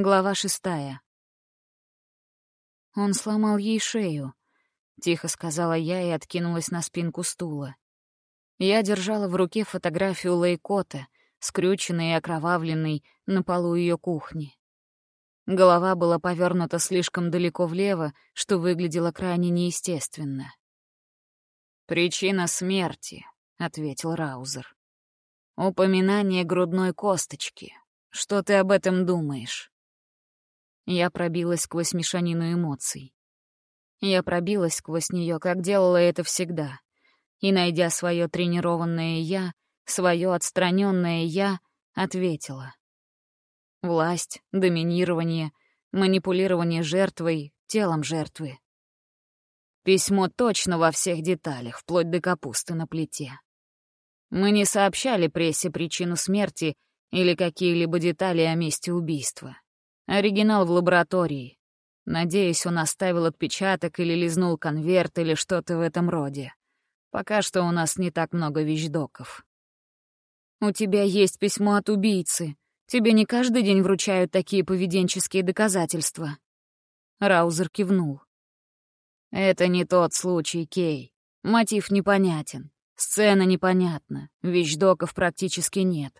Глава шестая. Он сломал ей шею, — тихо сказала я и откинулась на спинку стула. Я держала в руке фотографию Лейкота, скрюченной и окровавленной, на полу ее кухни. Голова была повернута слишком далеко влево, что выглядело крайне неестественно. «Причина смерти», — ответил Раузер. «Упоминание грудной косточки. Что ты об этом думаешь?» Я пробилась сквозь мешанину эмоций. Я пробилась сквозь нее, как делала это всегда. И, найдя свое тренированное «я», свое отстраненное «я», ответила. Власть, доминирование, манипулирование жертвой, телом жертвы. Письмо точно во всех деталях, вплоть до капусты на плите. Мы не сообщали прессе причину смерти или какие-либо детали о месте убийства. Оригинал в лаборатории. Надеюсь, он оставил отпечаток или лизнул конверт или что-то в этом роде. Пока что у нас не так много вещдоков. «У тебя есть письмо от убийцы. Тебе не каждый день вручают такие поведенческие доказательства?» Раузер кивнул. «Это не тот случай, Кей. Мотив непонятен. Сцена непонятна. Вещдоков практически нет.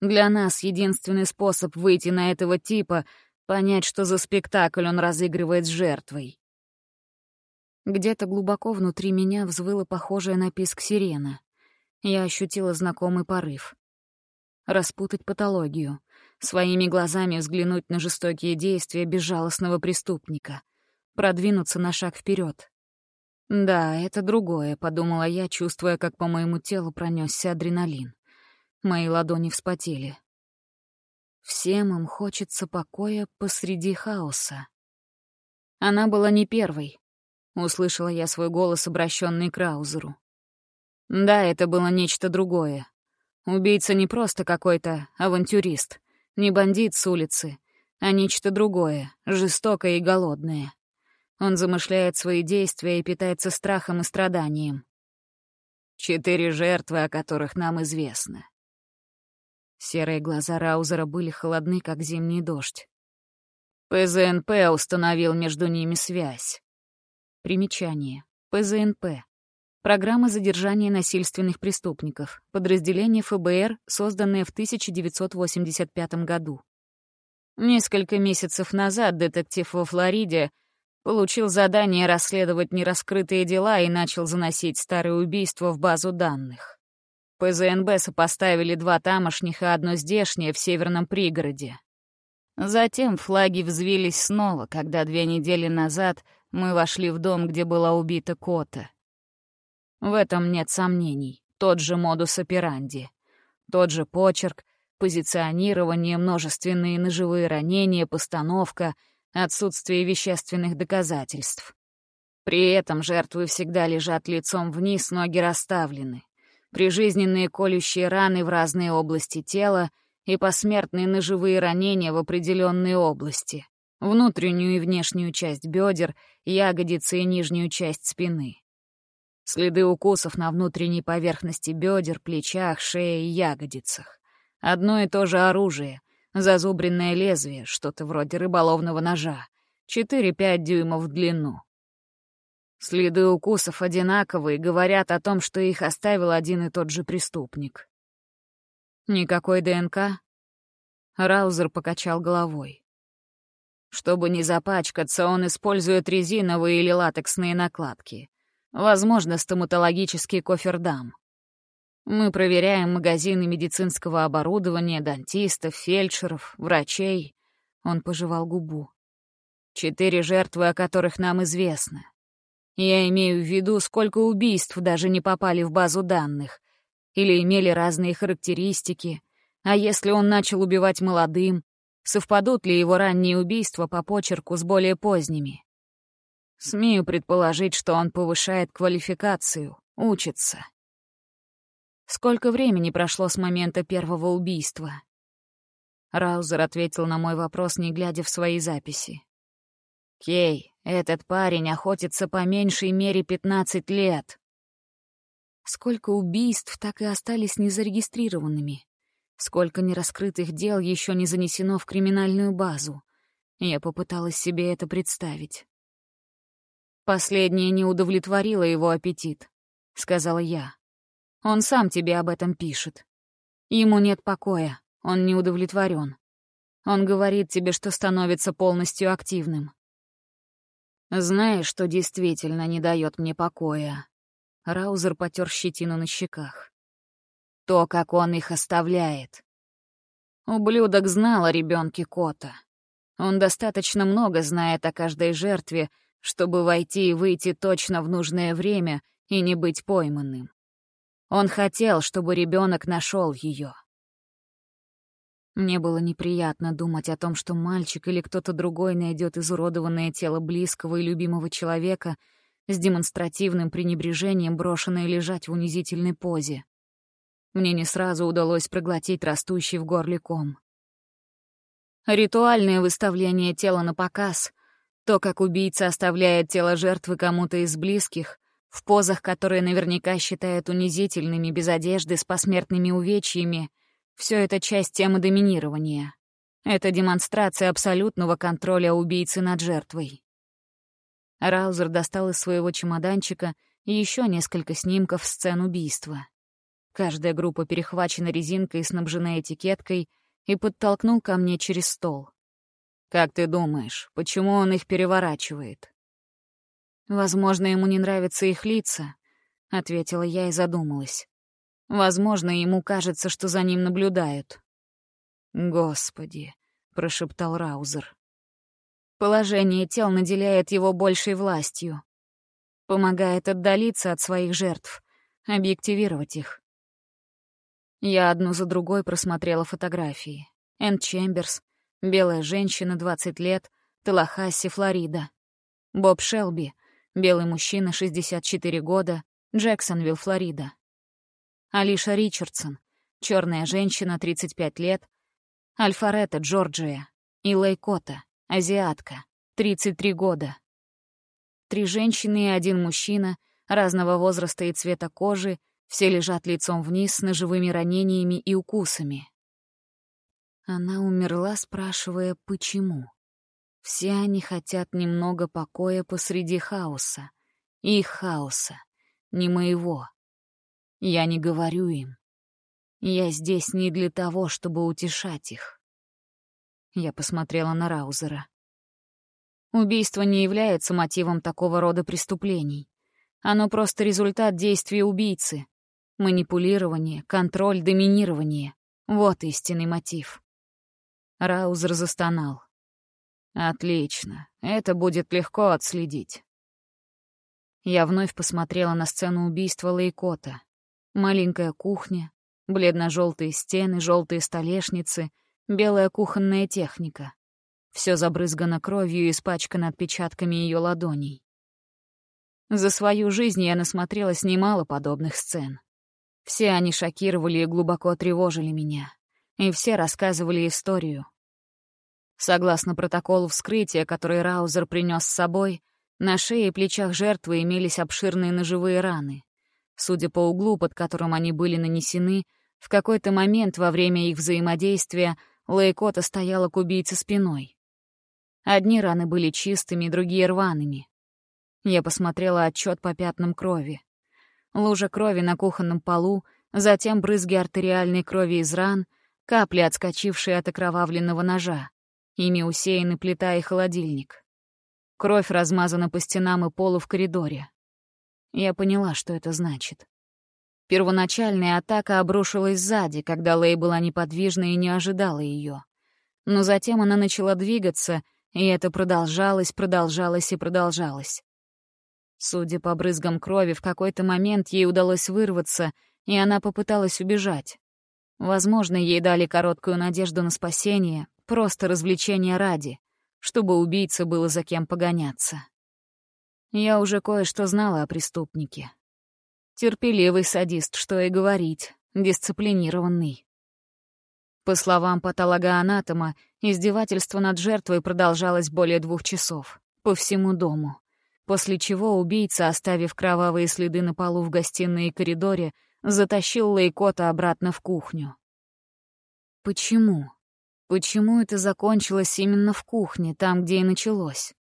Для нас единственный способ выйти на этого типа Понять, что за спектакль он разыгрывает с жертвой. Где-то глубоко внутри меня взвыла похожая на писк сирена. Я ощутила знакомый порыв. Распутать патологию, своими глазами взглянуть на жестокие действия безжалостного преступника, продвинуться на шаг вперед. «Да, это другое», — подумала я, чувствуя, как по моему телу пронесся адреналин. Мои ладони вспотели. Всем им хочется покоя посреди хаоса. Она была не первой. Услышала я свой голос, обращенный к Раузеру. Да, это было нечто другое. Убийца не просто какой-то авантюрист, не бандит с улицы, а нечто другое, жестокое и голодное. Он замышляет свои действия и питается страхом и страданием. Четыре жертвы, о которых нам известно. Серые глаза Раузера были холодны, как зимний дождь. ПЗНП установил между ними связь. Примечание. ПЗНП. Программа задержания насильственных преступников. Подразделение ФБР, созданное в 1985 году. Несколько месяцев назад детектив во Флориде получил задание расследовать нераскрытые дела и начал заносить старые убийства в базу данных. ПЗНБ сопоставили два тамошних и одно здешнее в северном пригороде. Затем флаги взвились снова, когда две недели назад мы вошли в дом, где была убита Кота. В этом нет сомнений. Тот же модус операнди. Тот же почерк, позиционирование, множественные ножевые ранения, постановка, отсутствие вещественных доказательств. При этом жертвы всегда лежат лицом вниз, ноги расставлены прижизненные колющие раны в разные области тела и посмертные ножевые ранения в определенные области, внутреннюю и внешнюю часть бедер, ягодицы и нижнюю часть спины. Следы укусов на внутренней поверхности бедер, плечах, шее и ягодицах. Одно и то же оружие, зазубренное лезвие, что-то вроде рыболовного ножа, 4-5 дюймов в длину. Следы укусов одинаковые, говорят о том, что их оставил один и тот же преступник. Никакой ДНК? Раузер покачал головой. Чтобы не запачкаться, он использует резиновые или латексные накладки. Возможно, стоматологический кофердам. Мы проверяем магазины медицинского оборудования, дантистов, фельдшеров, врачей. Он пожевал губу. Четыре жертвы, о которых нам известно. Я имею в виду, сколько убийств даже не попали в базу данных. Или имели разные характеристики. А если он начал убивать молодым, совпадут ли его ранние убийства по почерку с более поздними? Смею предположить, что он повышает квалификацию, учится. Сколько времени прошло с момента первого убийства? Раузер ответил на мой вопрос, не глядя в свои записи. «Кей, этот парень охотится по меньшей мере 15 лет». Сколько убийств так и остались незарегистрированными? Сколько нераскрытых дел еще не занесено в криминальную базу. Я попыталась себе это представить. «Последнее не удовлетворило его аппетит», — сказала я. «Он сам тебе об этом пишет. Ему нет покоя, он не удовлетворен. Он говорит тебе, что становится полностью активным. Знаешь, что действительно не дает мне покоя?» Раузер потер щетину на щеках. «То, как он их оставляет. Ублюдок знал о ребенке Кота. Он достаточно много знает о каждой жертве, чтобы войти и выйти точно в нужное время и не быть пойманным. Он хотел, чтобы ребенок нашел ее. Мне было неприятно думать о том, что мальчик или кто-то другой найдет изуродованное тело близкого и любимого человека с демонстративным пренебрежением, брошенное лежать в унизительной позе. Мне не сразу удалось проглотить растущий в горле ком. Ритуальное выставление тела на показ, то, как убийца оставляет тело жертвы кому-то из близких, в позах, которые наверняка считают унизительными, без одежды, с посмертными увечьями, все это часть темы доминирования. Это демонстрация абсолютного контроля убийцы над жертвой. Раузер достал из своего чемоданчика еще несколько снимков сцен убийства. Каждая группа перехвачена резинкой и снабжена этикеткой и подтолкнул ко мне через стол. «Как ты думаешь, почему он их переворачивает?» «Возможно, ему не нравятся их лица», — ответила я и задумалась. «Возможно, ему кажется, что за ним наблюдают». «Господи», — прошептал Раузер. Положение тел наделяет его большей властью. Помогает отдалиться от своих жертв, объективировать их. Я одну за другой просмотрела фотографии. Энн Чемберс, белая женщина, 20 лет, Талахасси, Флорида. Боб Шелби, белый мужчина, 64 года, Джексонвилл, Флорида. Алиша Ричардсон, черная женщина, 35 лет, Альфаретта, Джорджия. И Лейкота, азиатка, 33 года. Три женщины и один мужчина, разного возраста и цвета кожи, все лежат лицом вниз с ножевыми ранениями и укусами. Она умерла, спрашивая, почему. Все они хотят немного покоя посреди хаоса. Их хаоса, не моего. Я не говорю им. Я здесь не для того, чтобы утешать их. Я посмотрела на Раузера. Убийство не является мотивом такого рода преступлений. Оно просто результат действия убийцы, Манипулирование, контроль, доминирование — вот истинный мотив. Раузер застонал. «Отлично, это будет легко отследить». Я вновь посмотрела на сцену убийства Лейкота. Маленькая кухня, бледно-желтые стены, желтые столешницы, белая кухонная техника. Все забрызгано кровью и испачкано отпечатками ее ладоней. За свою жизнь я насмотрелась немало подобных сцен. Все они шокировали и глубоко тревожили меня. И все рассказывали историю. Согласно протоколу вскрытия, который Раузер принес с собой, на шее и плечах жертвы имелись обширные ножевые раны. Судя по углу, под которым они были нанесены, в какой-то момент во время их взаимодействия Лейкота стояла к убийце спиной. Одни раны были чистыми, другие — рваными. Я посмотрела отчет по пятнам крови лужа крови на кухонном полу, затем брызги артериальной крови из ран, капли, отскочившие от окровавленного ножа. Ими усеяны плита и холодильник. Кровь размазана по стенам и полу в коридоре. Я поняла, что это значит. Первоначальная атака обрушилась сзади, когда Лей была неподвижна и не ожидала ее. Но затем она начала двигаться, и это продолжалось, продолжалось и продолжалось. Судя по брызгам крови, в какой-то момент ей удалось вырваться, и она попыталась убежать. Возможно, ей дали короткую надежду на спасение, просто развлечение ради, чтобы убийце было за кем погоняться. Я уже кое-что знала о преступнике. Терпеливый садист, что и говорить, дисциплинированный. По словам патологоанатома, издевательство над жертвой продолжалось более двух часов, по всему дому после чего убийца, оставив кровавые следы на полу в гостиной и коридоре, затащил Лейкота обратно в кухню. Почему? Почему это закончилось именно в кухне, там, где и началось?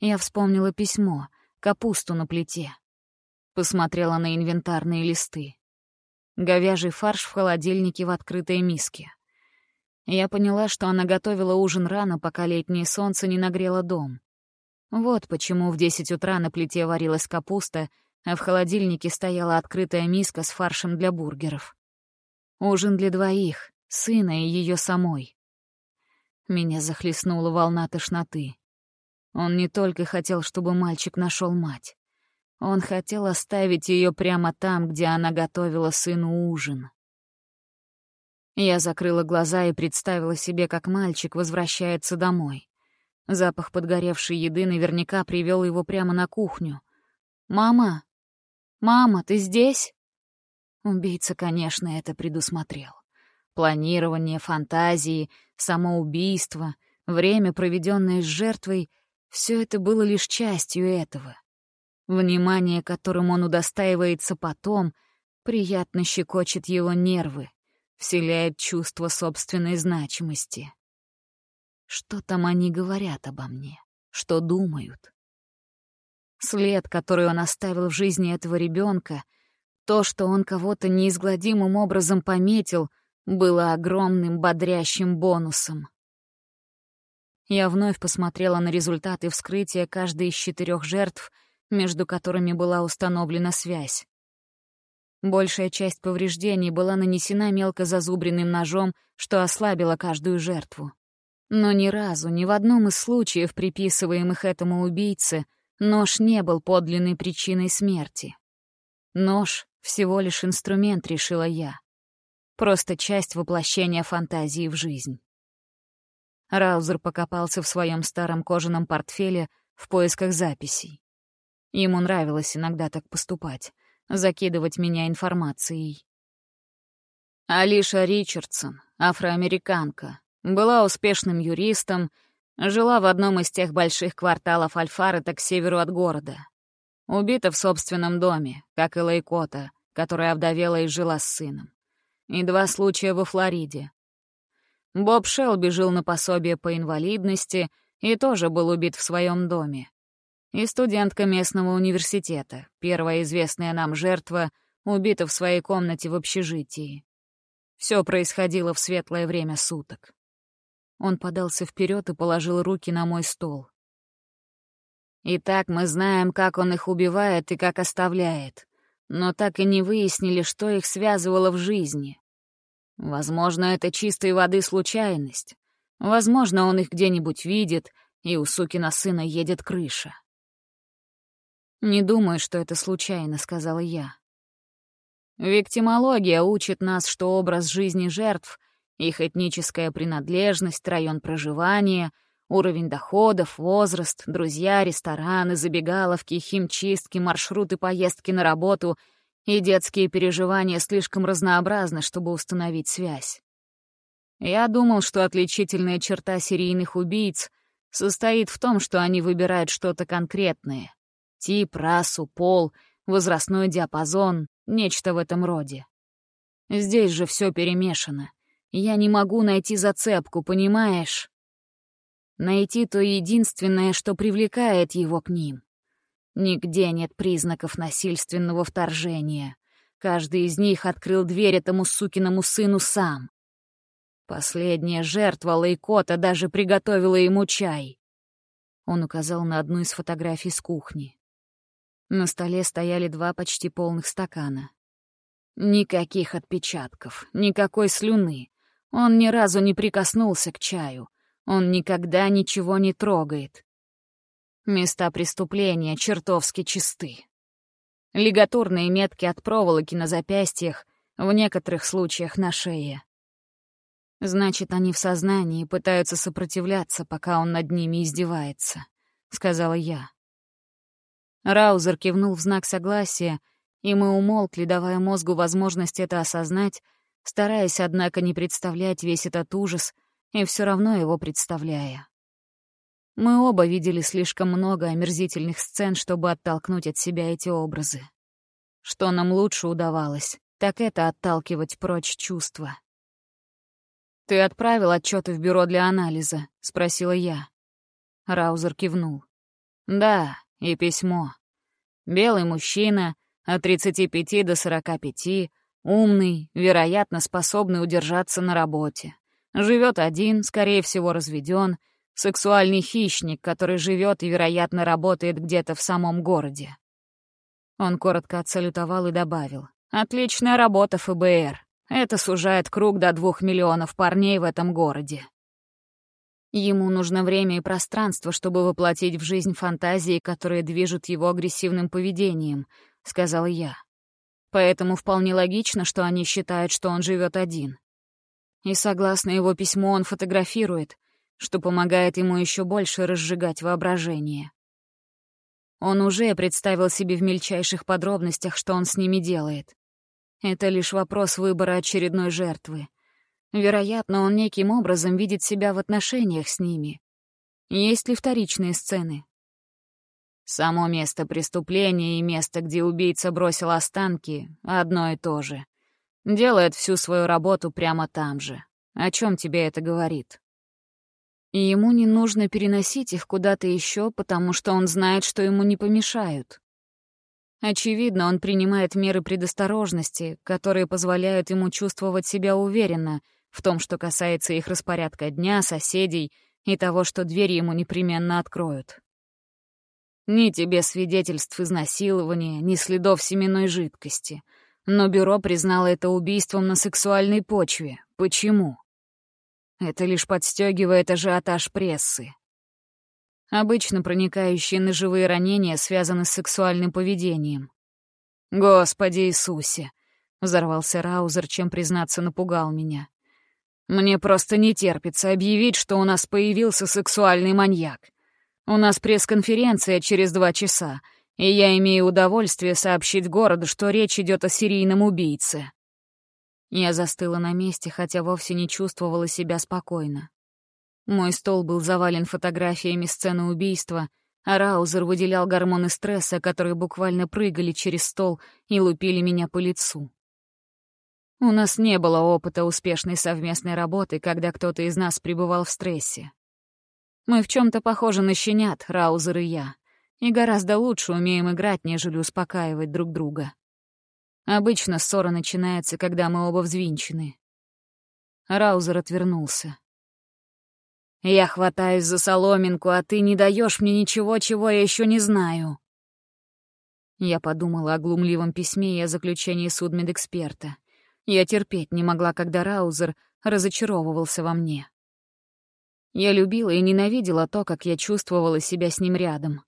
Я вспомнила письмо, капусту на плите. Посмотрела на инвентарные листы. Говяжий фарш в холодильнике в открытой миске. Я поняла, что она готовила ужин рано, пока летнее солнце не нагрело дом. Вот почему в десять утра на плите варилась капуста, а в холодильнике стояла открытая миска с фаршем для бургеров. Ужин для двоих, сына и ее самой. Меня захлестнула волна тошноты. Он не только хотел, чтобы мальчик нашел мать. Он хотел оставить ее прямо там, где она готовила сыну ужин. Я закрыла глаза и представила себе, как мальчик возвращается домой. Запах подгоревшей еды наверняка привел его прямо на кухню. «Мама! Мама, ты здесь?» Убийца, конечно, это предусмотрел. Планирование, фантазии, самоубийство, время, проведенное с жертвой — все это было лишь частью этого. Внимание, которым он удостаивается потом, приятно щекочет его нервы, вселяет чувство собственной значимости. Что там они говорят обо мне? Что думают? След, который он оставил в жизни этого ребенка, то, что он кого-то неизгладимым образом пометил, было огромным бодрящим бонусом. Я вновь посмотрела на результаты вскрытия каждой из четырех жертв, между которыми была установлена связь. Большая часть повреждений была нанесена мелко зазубренным ножом, что ослабило каждую жертву. Но ни разу, ни в одном из случаев, приписываемых этому убийце, нож не был подлинной причиной смерти. Нож — всего лишь инструмент, решила я. Просто часть воплощения фантазии в жизнь. Раузер покопался в своем старом кожаном портфеле в поисках записей. Ему нравилось иногда так поступать закидывать меня информацией. Алиша Ричардсон, афроамериканка, была успешным юристом, жила в одном из тех больших кварталов Альфарета к северу от города. Убита в собственном доме, как и Лейкота, которая овдовела и жила с сыном. И два случая во Флориде. Боб Шелби жил на пособие по инвалидности и тоже был убит в своем доме и студентка местного университета, первая известная нам жертва, убита в своей комнате в общежитии. Все происходило в светлое время суток. Он подался вперед и положил руки на мой стол. Итак, мы знаем, как он их убивает и как оставляет, но так и не выяснили, что их связывало в жизни. Возможно, это чистой воды случайность. Возможно, он их где-нибудь видит, и у сукина сына едет крыша. «Не думаю, что это случайно», — сказала я. Виктимология учит нас, что образ жизни жертв, их этническая принадлежность, район проживания, уровень доходов, возраст, друзья, рестораны, забегаловки, химчистки, маршруты поездки на работу и детские переживания слишком разнообразны, чтобы установить связь. Я думал, что отличительная черта серийных убийц состоит в том, что они выбирают что-то конкретное, Тип, расу, пол, возрастной диапазон, нечто в этом роде. Здесь же все перемешано. Я не могу найти зацепку, понимаешь? Найти то единственное, что привлекает его к ним. Нигде нет признаков насильственного вторжения. Каждый из них открыл дверь этому сукиному сыну сам. Последняя жертва Лейкота даже приготовила ему чай. Он указал на одну из фотографий с кухни. На столе стояли два почти полных стакана. Никаких отпечатков, никакой слюны. Он ни разу не прикоснулся к чаю. Он никогда ничего не трогает. Места преступления чертовски чисты. Лигатурные метки от проволоки на запястьях, в некоторых случаях на шее. Значит, они в сознании пытаются сопротивляться, пока он над ними издевается, — сказала я. Раузер кивнул в знак согласия, и мы умолкли, давая мозгу возможность это осознать, стараясь, однако, не представлять весь этот ужас, и все равно его представляя. Мы оба видели слишком много омерзительных сцен, чтобы оттолкнуть от себя эти образы. Что нам лучше удавалось, так это отталкивать прочь чувства. «Ты отправил отчеты в бюро для анализа?» — спросила я. Раузер кивнул. «Да, и письмо. Белый мужчина, от 35 до 45, умный, вероятно, способный удержаться на работе. Живет один, скорее всего, разведен, сексуальный хищник, который живет и, вероятно, работает где-то в самом городе. Он коротко отсалютовал и добавил. «Отличная работа, ФБР. Это сужает круг до двух миллионов парней в этом городе». Ему нужно время и пространство, чтобы воплотить в жизнь фантазии, которые движут его агрессивным поведением, — сказал я. Поэтому вполне логично, что они считают, что он живет один. И согласно его письму он фотографирует, что помогает ему еще больше разжигать воображение. Он уже представил себе в мельчайших подробностях, что он с ними делает. Это лишь вопрос выбора очередной жертвы. Вероятно, он неким образом видит себя в отношениях с ними. Есть ли вторичные сцены? Само место преступления и место, где убийца бросил останки, одно и то же. Делает всю свою работу прямо там же. О чем тебе это говорит? И ему не нужно переносить их куда-то еще, потому что он знает, что ему не помешают. Очевидно, он принимает меры предосторожности, которые позволяют ему чувствовать себя уверенно в том, что касается их распорядка дня, соседей и того, что дверь ему непременно откроют. Ни тебе свидетельств изнасилования, ни следов семенной жидкости — но бюро признало это убийством на сексуальной почве. Почему? Это лишь подстегивает ажиотаж прессы. Обычно проникающие ножевые ранения связаны с сексуальным поведением. «Господи Иисусе!» — взорвался Раузер, чем, признаться, напугал меня. «Мне просто не терпится объявить, что у нас появился сексуальный маньяк. У нас пресс-конференция через два часа, и я имею удовольствие сообщить городу, что речь идет о серийном убийце». Я застыла на месте, хотя вовсе не чувствовала себя спокойно. Мой стол был завален фотографиями сцены убийства, а Раузер выделял гормоны стресса, которые буквально прыгали через стол и лупили меня по лицу. У нас не было опыта успешной совместной работы, когда кто-то из нас пребывал в стрессе. Мы в чем то похожи на щенят, Раузер и я и гораздо лучше умеем играть, нежели успокаивать друг друга. Обычно ссора начинается, когда мы оба взвинчены. Раузер отвернулся. «Я хватаюсь за соломинку, а ты не даешь мне ничего, чего я еще не знаю». Я подумала о глумливом письме и о заключении судмедэксперта. Я терпеть не могла, когда Раузер разочаровывался во мне. Я любила и ненавидела то, как я чувствовала себя с ним рядом.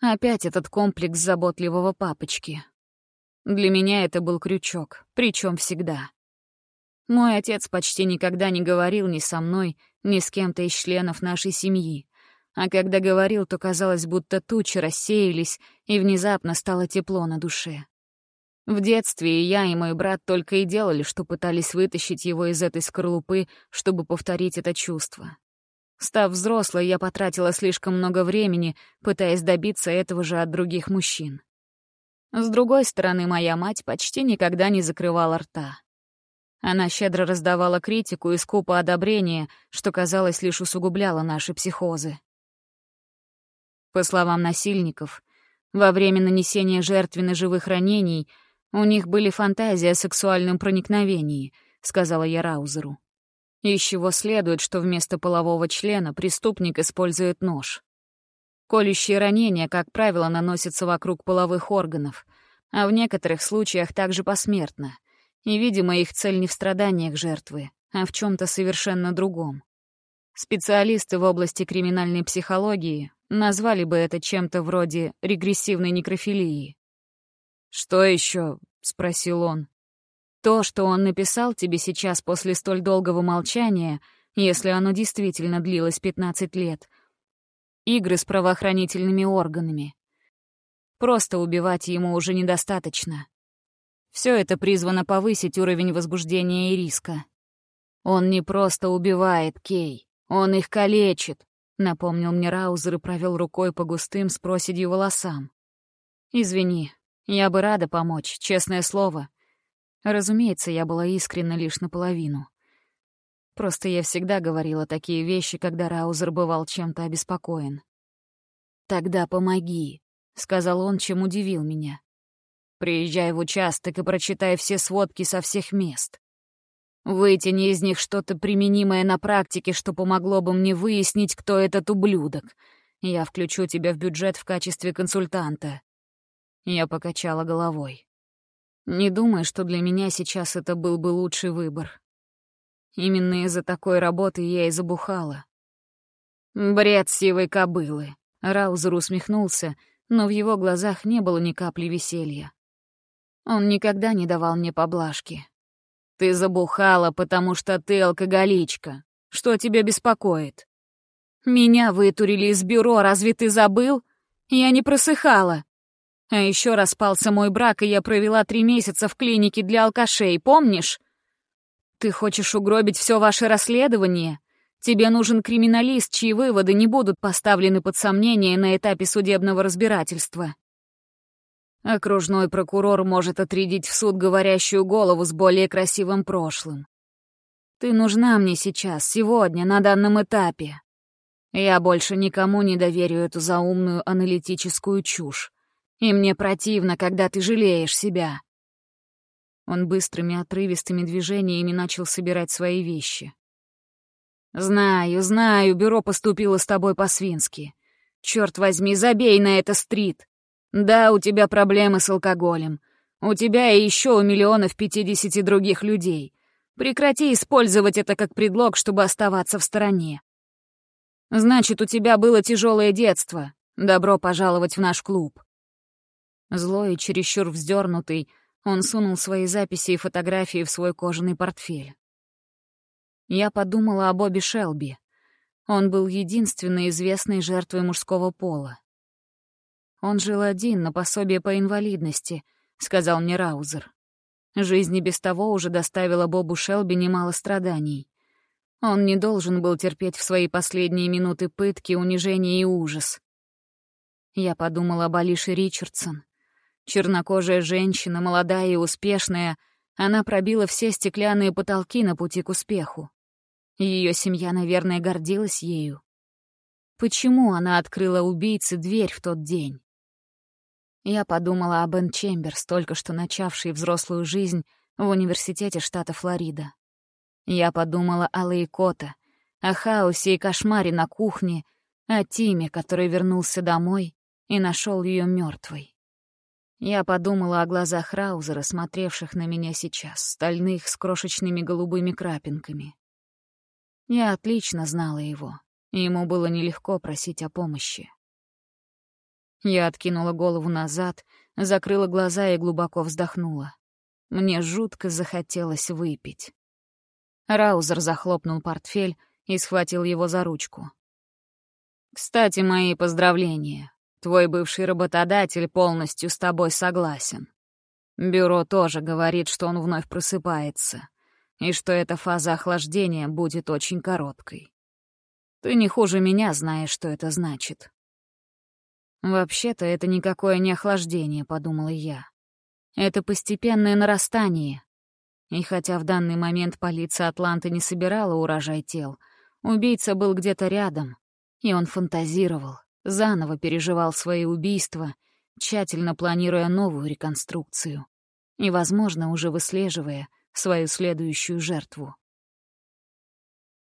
Опять этот комплекс заботливого папочки. Для меня это был крючок, причем всегда. Мой отец почти никогда не говорил ни со мной, ни с кем-то из членов нашей семьи. А когда говорил, то казалось, будто тучи рассеялись, и внезапно стало тепло на душе. В детстве и я, и мой брат только и делали, что пытались вытащить его из этой скорлупы, чтобы повторить это чувство. Став взрослой, я потратила слишком много времени, пытаясь добиться этого же от других мужчин. С другой стороны, моя мать почти никогда не закрывала рта. Она щедро раздавала критику и скупо одобрение, что, казалось, лишь усугубляло наши психозы. По словам насильников, во время нанесения жертве ножевых ранений у них были фантазии о сексуальном проникновении, сказала я Раузеру. Из чего следует, что вместо полового члена преступник использует нож. Колющие ранения, как правило, наносятся вокруг половых органов, а в некоторых случаях также посмертно. И, видимо, их цель не в страданиях жертвы, а в чем то совершенно другом. Специалисты в области криминальной психологии назвали бы это чем-то вроде регрессивной некрофилии. «Что еще?» — спросил он. То, что он написал тебе сейчас после столь долгого молчания, если оно действительно длилось 15 лет, игры с правоохранительными органами. Просто убивать ему уже недостаточно. Все это призвано повысить уровень возбуждения и риска. Он не просто убивает Кей, он их калечит, напомнил мне Раузер и провел рукой по густым с проседью волосам. Извини, я бы рада помочь, честное слово. Разумеется, я была искренна лишь наполовину. Просто я всегда говорила такие вещи, когда Раузер бывал чем-то обеспокоен. «Тогда помоги», — сказал он, чем удивил меня. «Приезжай в участок и прочитай все сводки со всех мест. Вытяни из них что-то применимое на практике, что помогло бы мне выяснить, кто этот ублюдок. Я включу тебя в бюджет в качестве консультанта». Я покачала головой. Не думаю, что для меня сейчас это был бы лучший выбор. Именно из-за такой работы я и забухала. «Бред сивой кобылы!» Раузер усмехнулся, но в его глазах не было ни капли веселья. Он никогда не давал мне поблажки. «Ты забухала, потому что ты алкоголичка. Что тебя беспокоит?» «Меня вытурили из бюро, разве ты забыл? Я не просыхала. А еще распался мой брак, и я провела три месяца в клинике для алкашей, помнишь? Ты хочешь угробить все ваше расследование? Тебе нужен криминалист, чьи выводы не будут поставлены под сомнение на этапе судебного разбирательства. Окружной прокурор может отрядить в суд говорящую голову с более красивым прошлым. Ты нужна мне сейчас, сегодня, на данном этапе. Я больше никому не доверю эту заумную аналитическую чушь. И мне противно, когда ты жалеешь себя. Он быстрыми отрывистыми движениями начал собирать свои вещи. «Знаю, знаю, бюро поступило с тобой по-свински. Черт возьми, забей на это, Стрит. Да, у тебя проблемы с алкоголем. У тебя и еще у миллионов пятидесяти других людей. Прекрати использовать это как предлог, чтобы оставаться в стороне. Значит, у тебя было тяжелое детство. Добро пожаловать в наш клуб». Злой и чересчур вздернутый, он сунул свои записи и фотографии в свой кожаный портфель. Я подумала о Бобби Шелби. Он был единственной известной жертвой мужского пола. «Он жил один на пособие по инвалидности», — сказал мне Раузер. Жизнь и без того уже доставила Бобу Шелби немало страданий. Он не должен был терпеть в свои последние минуты пытки, унижения и ужас. Я подумала об Алише Ричардсон. Чернокожая женщина, молодая и успешная, она пробила все стеклянные потолки на пути к успеху. Ее семья, наверное, гордилась ею. Почему она открыла убийце дверь в тот день? Я подумала об Энн Чемберс, только что начавшей взрослую жизнь в университете штата Флорида. Я подумала о Лейкота, о хаосе и кошмаре на кухне, о Тиме, который вернулся домой и нашел ее мертвой. Я подумала о глазах Раузера, смотревших на меня сейчас, стальных с крошечными голубыми крапинками. Я отлично знала его, ему было нелегко просить о помощи. Я откинула голову назад, закрыла глаза и глубоко вздохнула. Мне жутко захотелось выпить. Раузер захлопнул портфель и схватил его за ручку. «Кстати, мои поздравления. Твой бывший работодатель полностью с тобой согласен. Бюро тоже говорит, что он вновь просыпается, и что эта фаза охлаждения будет очень короткой. Ты не хуже меня знаешь, что это значит. «Вообще-то это никакое не охлаждение», — подумала я. «Это постепенное нарастание». И хотя в данный момент полиция Атланты не собирала урожай тел, убийца был где-то рядом, и он фантазировал, заново переживал свои убийства, тщательно планируя новую реконструкцию и, возможно, уже выслеживая свою следующую жертву.